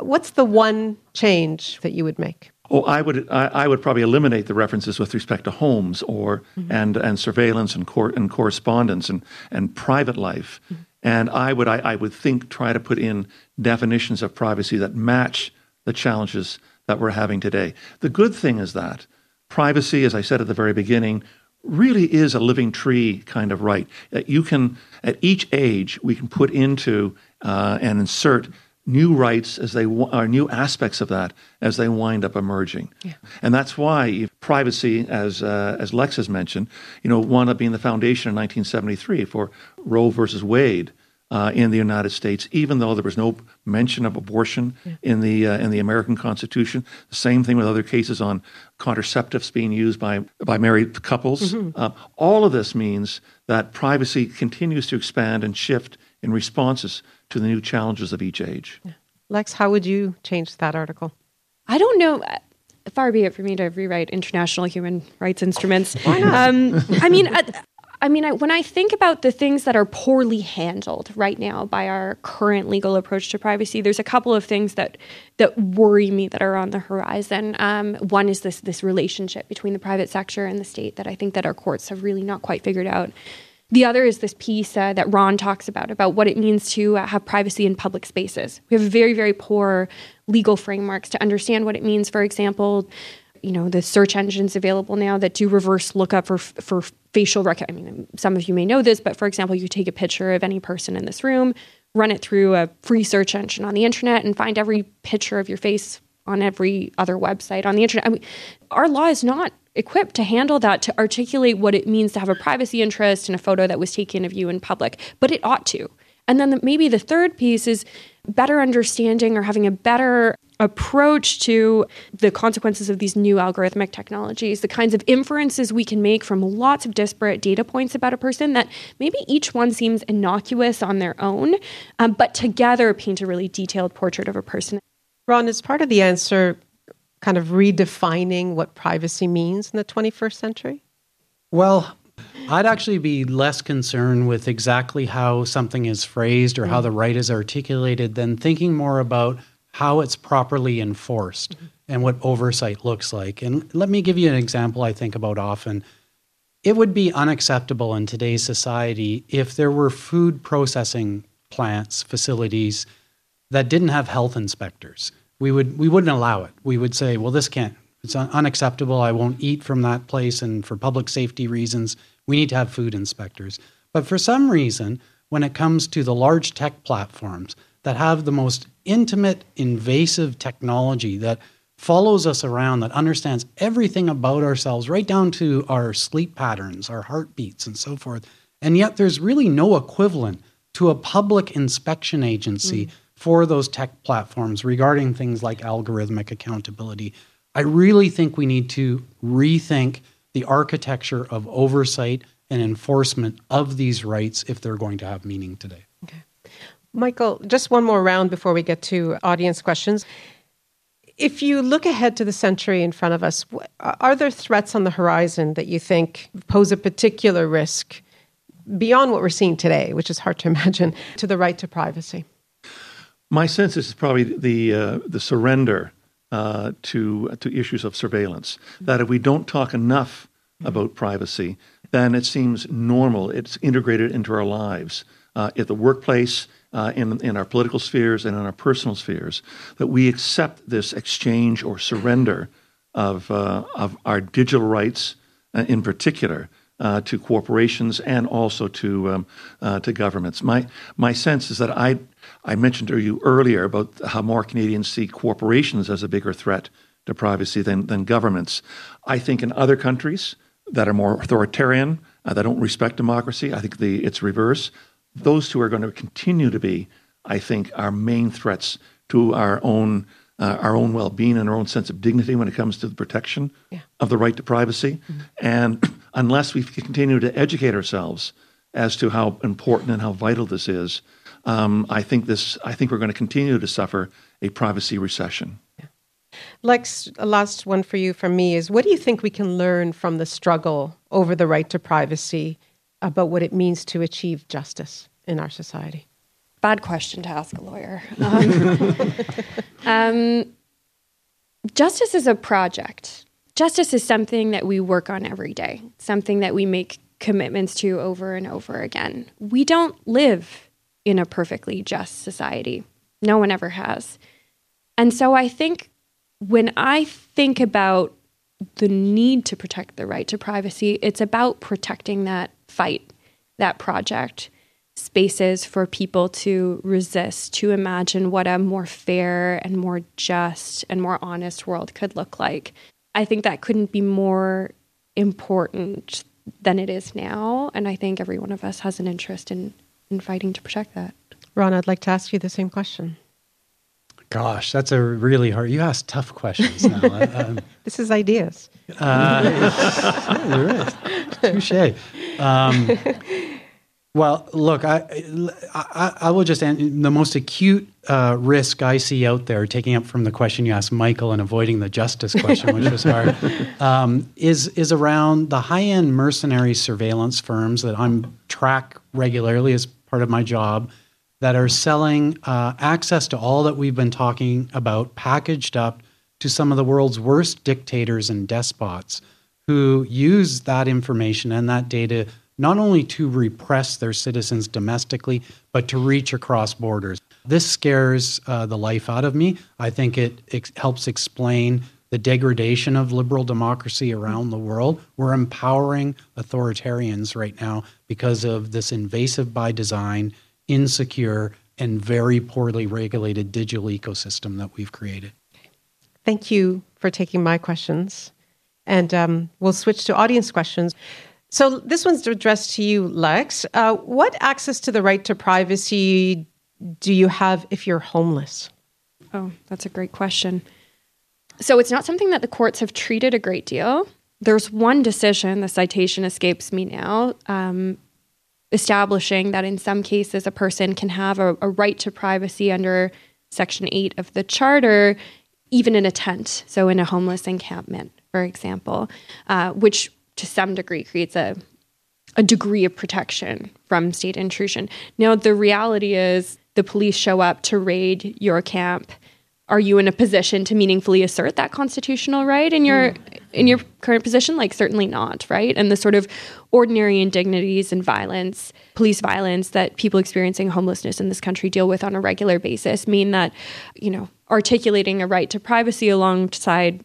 What's the one change that you would make? Oh, I would I, I, would probably eliminate the references with respect to homes or mm-hmm. and and surveillance and cor- and correspondence and and private life. Mm-hmm. And I would I, I would think try to put in definitions of privacy that match the challenges that we're having today. The good thing is that privacy, as I said at the very beginning, really is a living tree kind of right. That you can at each age we can put into uh, and insert new rights as they are new aspects of that as they wind up emerging. Yeah. And that's why privacy, as uh, as Lex has mentioned, you know, wound up being the foundation in 1973 for Roe versus Wade. Uh, in the United States, even though there was no mention of abortion yeah. in the uh, in the American Constitution. The same thing with other cases on contraceptives being used by by married couples. Mm-hmm. Uh, all of this means that privacy continues to expand and shift in responses to the new challenges of each age. Yeah. Lex, how would you change that article? I don't know. Far be it for me to rewrite international human rights instruments. Why not? Um, I mean, I, mean, I, when I think about the things that are poorly handled right now by our current legal approach to privacy, there's a couple of things that that worry me that are on the horizon. Um, one is this this relationship between the private sector and the state that I think that our courts have really not quite figured out. The other is this piece uh, that Ron talks about, about what it means to uh, have privacy in public spaces. We have very, very poor legal frameworks to understand what it means. For example, you know, the search engines available now that do reverse lookup for, for facial recognition. I mean, some of you may know this, but for example, you take a picture of any person in this room, run it through a free search engine on the internet, and find every picture of your face on every other website on the internet. I mean, our law is not equipped to handle that, to articulate what it means to have a privacy interest in a photo that was taken of you in public, but it ought to. And then the, maybe the third piece is better understanding or having a better approach to the consequences of these new algorithmic technologies, the kinds of inferences we can make from lots of disparate data points about a person that maybe each one seems innocuous on their own, um, but together paint a really detailed portrait of a person. Ron, is part of the answer kind of redefining what privacy means in the 21st century? Well, I'd actually be less concerned with exactly how something is phrased or mm-hmm. how the right is articulated than thinking more about how it's properly enforced and what oversight looks like. And let me give you an example I think about often. It would be unacceptable in today's society if there were food processing plants, facilities that didn't have health inspectors we would we wouldn't allow it. We would say, well, this can't. It's un- unacceptable. I won't eat from that place, and for public safety reasons, we need to have food inspectors. But for some reason, when it comes to the large tech platforms that have the most intimate, invasive technology that follows us around, that understands everything about ourselves, right down to our sleep patterns, our heartbeats, and so forth, and yet there's really no equivalent to a public inspection agency. Mm for those tech platforms regarding things like algorithmic accountability. I really think we need to rethink the architecture of oversight and enforcement of these rights if they're going to have meaning today. Okay. Michael, just one more round before we get to audience questions. If you look ahead to the century in front of us, are there threats on the horizon that you think pose a particular risk beyond what we're seeing today, which is hard to <laughs> imagine, to the right to privacy? My sense is probably the uh, the surrender uh, to to issues of surveillance. That if we don't talk enough about privacy, then it seems normal. It's integrated into our lives, uh, at the workplace, uh, in in our political spheres, and in our personal spheres. That we accept this exchange or surrender of uh, of our digital rights, uh, in particular, uh, to corporations and also to um, uh, to governments. My my sense is that I I mentioned to you earlier about how more Canadians see corporations as a bigger threat to privacy than than governments. I think in other countries that are more authoritarian, uh, that don't respect democracy, I think the it's reverse. Those two are going to continue to be, I think, our main threats to our own uh, our own well being and our own sense of dignity when it comes to the protection yeah. of the right to privacy. Mm-hmm. And <clears throat> unless we continue to educate ourselves as to how important and how vital this is, um, I think this. I think we're going to continue to suffer a privacy recession. Yeah. Lex, a last one for you from me is: What do you think we can learn from the struggle over the right to privacy about what it means to achieve justice in our society? bad question to ask a lawyer. <laughs> Um, um, justice is a project. Justice is something that we work on every day, something that we make commitments to over and over again. We don't live in a perfectly just society. No one ever has. And so I think when I think about the need to protect the right to privacy, it's about protecting that fight, that project, spaces for people to resist, to imagine what a more fair and more just and more honest world could look like. I think that couldn't be more important than it is now. And I think every one of us has an interest in, in fighting to protect that. Ron, I'd like to ask you the same question. Gosh, that's a really hard. You ask tough questions now. um, <laughs> this is ideas. Uh, there is. Touche. Um, well, look, I, I, I will just end, the most acute uh, risk I see out there, taking up from the question you asked Michael and avoiding the justice question, which was hard, <laughs> um, is is around the high end mercenary surveillance firms that I'm track regularly as part of my job that are selling uh, access to all that we've been talking about, packaged up to some of the world's worst dictators and despots who use that information and that data not only to repress their citizens domestically, but to reach across borders. This scares uh, the life out of me. I think it ex- helps explain the degradation of liberal democracy around the world. We're empowering authoritarians right now because of this invasive by design insecure, and very poorly regulated digital ecosystem that we've created. Thank you for taking my questions. And um, we'll switch to audience questions. So this one's addressed to you, Lex. Uh, what access to the right to privacy do you have if you're homeless? Oh, that's a great question. So it's not something that the courts have treated a great deal. There's one decision, the citation escapes me now, um, establishing that in some cases a person can have a, a, right to privacy under Section 8 of the Charter, even in a tent, so in a homeless encampment, for example, uh, which to some degree creates a, a degree of protection from state intrusion. Now, the reality is the police show up to raid your camp are you in a position to meaningfully assert that constitutional right in your in your current position? Like certainly not right? And the sort of ordinary indignities and violence police violence that people experiencing homelessness in this country deal with on a regular basis mean that you know articulating a right to privacy alongside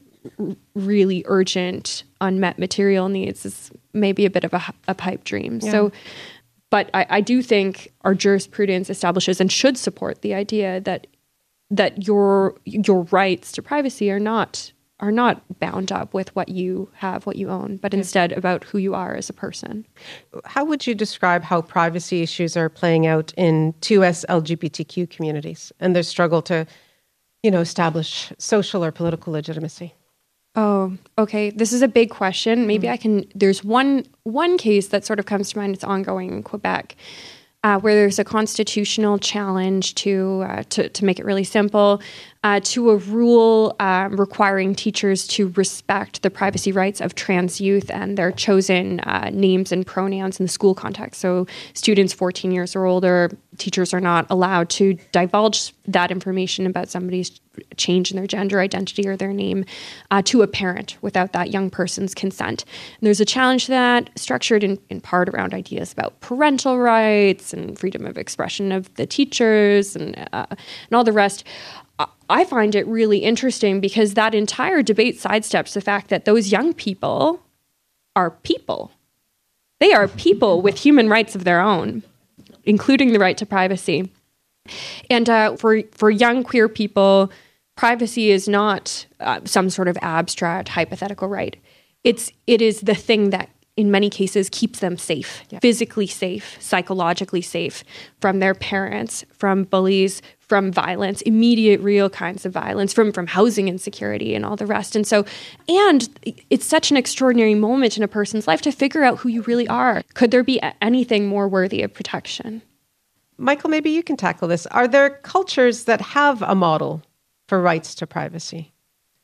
really urgent unmet material needs is maybe a bit of a, a pipe dream. Yeah. so but I, I do think our jurisprudence establishes and should support the idea that that your your rights to privacy are not are not bound up with what you have, what you own, but instead about who you are as a person. How would you describe how privacy issues are playing out in 2S LGBTQ communities and their struggle to, you know, establish social or political legitimacy? Oh, okay. This is a big question. Maybe mm-hmm. I can. There's one one case that sort of comes to mind. It's ongoing in Quebec uh, where there's a constitutional challenge to, uh, to, to make it really simple, uh, to a rule um, requiring teachers to respect the privacy rights of trans youth and their chosen uh, names and pronouns in the school context. So, students 14 years or older, teachers are not allowed to divulge that information about somebody's change in their gender identity or their name uh, to a parent without that young person's consent. And there's a challenge to that, structured in, in part around ideas about parental rights and freedom of expression of the teachers and, uh, and all the rest. I find it really interesting because that entire debate sidesteps the fact that those young people are people. They are people with human rights of their own, including the right to privacy. And uh, for for young queer people, privacy is not uh, some sort of abstract hypothetical right. It's it is the thing that in many cases keeps them safe, yeah. physically safe, psychologically safe from their parents, from bullies, from violence, immediate real kinds of violence, from from housing insecurity and all the rest. And so and it's such an extraordinary moment in a person's life to figure out who you really are. Could there be anything more worthy of protection? Michael, maybe you can tackle this. Are there cultures that have a model for rights to privacy?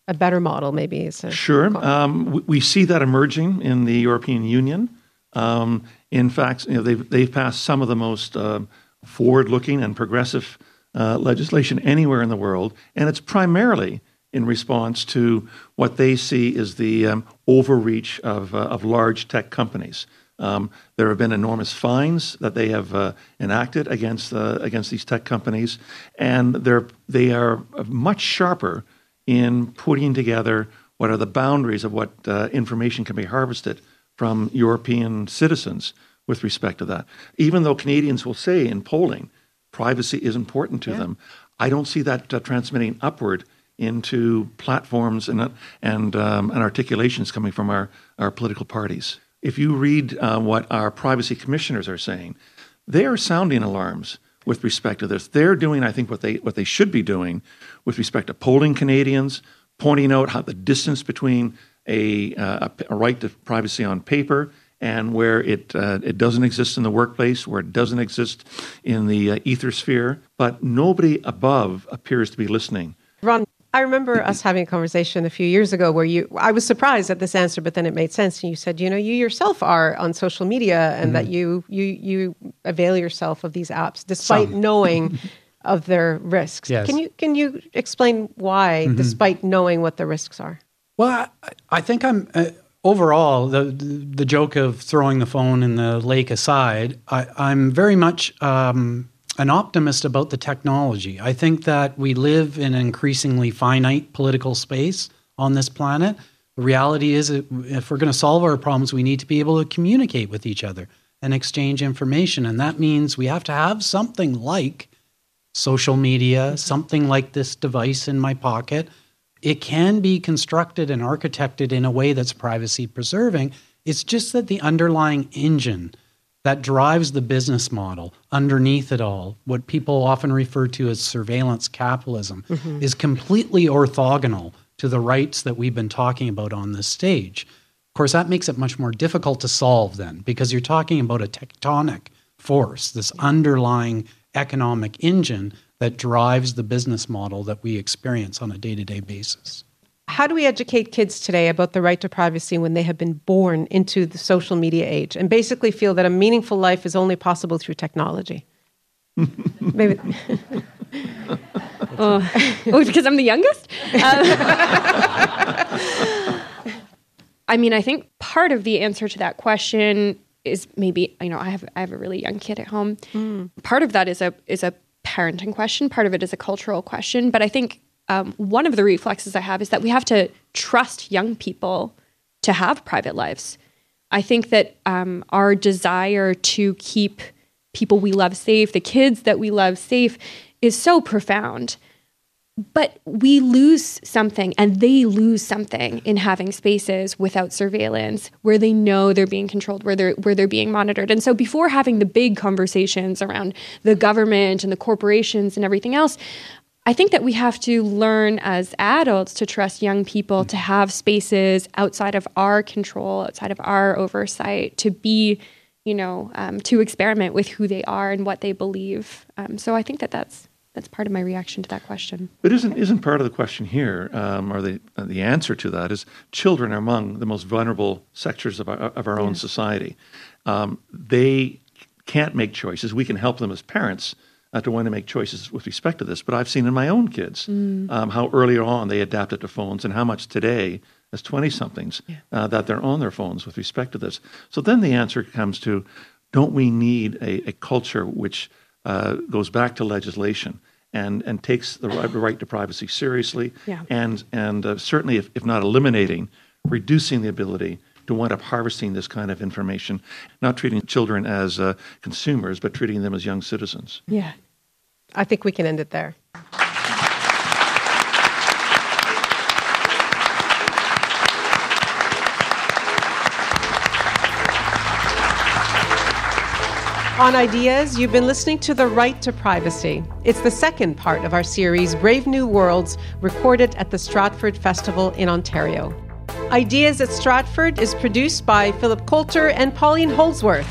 a better model, maybe. Is sure. Um, we, we, see that emerging in the European Union. Um, in fact, you know, they've, they've passed some of the most uh, forward looking and progressive uh, legislation anywhere in the world. And it's primarily in response to what they see as the um, overreach of, uh, of large tech companies. Um, there have been enormous fines that they have uh, enacted against uh, against these tech companies, and they're they are much sharper in putting together what are the boundaries of what uh, information can be harvested from European citizens with respect to that. Even though Canadians will say in polling, privacy is important to yeah. them, I don't see that uh, transmitting upward into platforms and and um, and articulations coming from our our political parties. If you read uh, what our privacy commissioners are saying, they are sounding alarms with respect to this. They're doing, I think, what they what they should be doing with respect to polling Canadians, pointing out how the distance between a, uh, a right to privacy on paper and where it uh, it doesn't exist in the workplace, where it doesn't exist in the uh, ethersphere, but nobody above appears to be listening. Ron, I remember us having a conversation a few years ago where you, I was surprised at this answer, but then it made sense. And you said, you know, you yourself are on social media and mm-hmm. that you, you, you avail yourself of these apps despite Some. knowing <laughs> of their risks. Yes. Can you, can you explain why, mm-hmm. despite knowing what the risks are? Well, I, I think I'm, uh, overall, the, the joke of throwing the phone in the lake aside, I, am very much, um, an optimist about the technology. I think that we live in an increasingly finite political space on this planet. The reality is, if we're going to solve our problems, we need to be able to communicate with each other and exchange information. And that means we have to have something like social media, something like this device in my pocket. It can be constructed and architected in a way that's privacy preserving. It's just that the underlying engine that drives the business model underneath it all, what people often refer to as surveillance capitalism, mm-hmm. is completely orthogonal to the rights that we've been talking about on this stage. Of course, that makes it much more difficult to solve then, because you're talking about a tectonic force, this underlying economic engine that drives the business model that we experience on a day to day basis how do we educate kids today about the right to privacy when they have been born into the social media age and basically feel that a meaningful life is only possible through technology? <laughs> Maybe. oh. <laughs> oh, because I'm the youngest? Um, <laughs> I mean, I think part of the answer to that question is maybe you know I have I have a really young kid at home. Mm. Part of that is a is a parenting question. Part of it is a cultural question. But I think um, one of the reflexes I have is that we have to trust young people to have private lives. I think that um, our desire to keep people we love safe, the kids that we love safe, is so profound. But we lose something and they lose something in having spaces without surveillance where they know they're being controlled, where they're where they're being monitored. And so before having the big conversations around the government and the corporations and everything else, I think that we have to learn as adults to trust young people to have spaces outside of our control, outside of our oversight, to be, you know, um, to experiment with who they are and what they believe. Um, so I think that that's that's part of my reaction to that question. But isn't isn't part of the question here, um, or the uh, the answer to that is children are among the most vulnerable sectors of our of our own society. Um, they can't make choices. We can help them as parents uh, to want to make choices with respect to this. But I've seen in my own kids mm. um, how earlier on they adapted to phones and how much today, as 20 somethings, yeah. uh, that they're on their phones with respect to this. So then the answer comes to don't we need a, a culture which uh, goes back to legislation? And, and takes the right, right to privacy seriously, yeah. and, and uh, certainly, if, if not eliminating, reducing the ability to wind up harvesting this kind of information, not treating children as uh, consumers, but treating them as young citizens. Yeah. I think we can end it there. On Ideas, you've been listening to The Right to Privacy. It's the second part of our series, Brave New Worlds, recorded at the Stratford Festival in Ontario. Ideas at Stratford is produced by Philip Coulter and Pauline Holdsworth.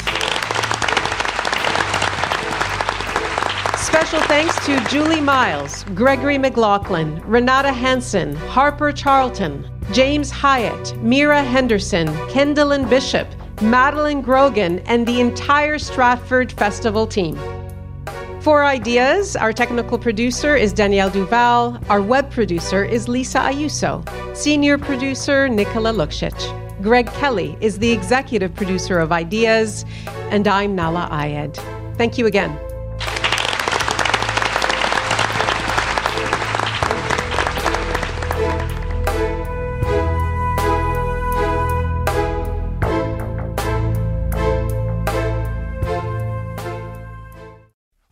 Special thanks to Julie Miles, Gregory McLaughlin, Renata Hanson, Harper Charlton, James Hyatt, Mira Henderson, Kendallin Bishop, Madeline Grogan, and the entire Stratford Festival team. For Ideas, our technical producer is Danielle Duval. Our web producer is Lisa Ayuso. Senior producer, Nicola Luksic. Greg Kelly is the executive producer of Ideas. And I'm Nahlah Ayed. Thank you again.